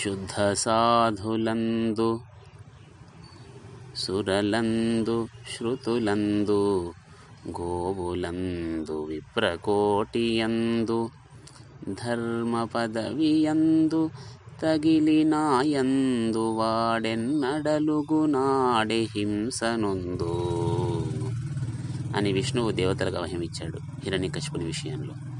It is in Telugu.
శుద్ధ సాధులందు సురలందు శృతులందు గోవులందు విప్రకోటియందు ధర్మ పదవియందు తగిలినాయందు వాడెన్నడలుగునాడే హింసనొందు అని విష్ణువు దేవతలకు అవహమిచ్చాడు హిరణ్యకశిపుని విషయంలో.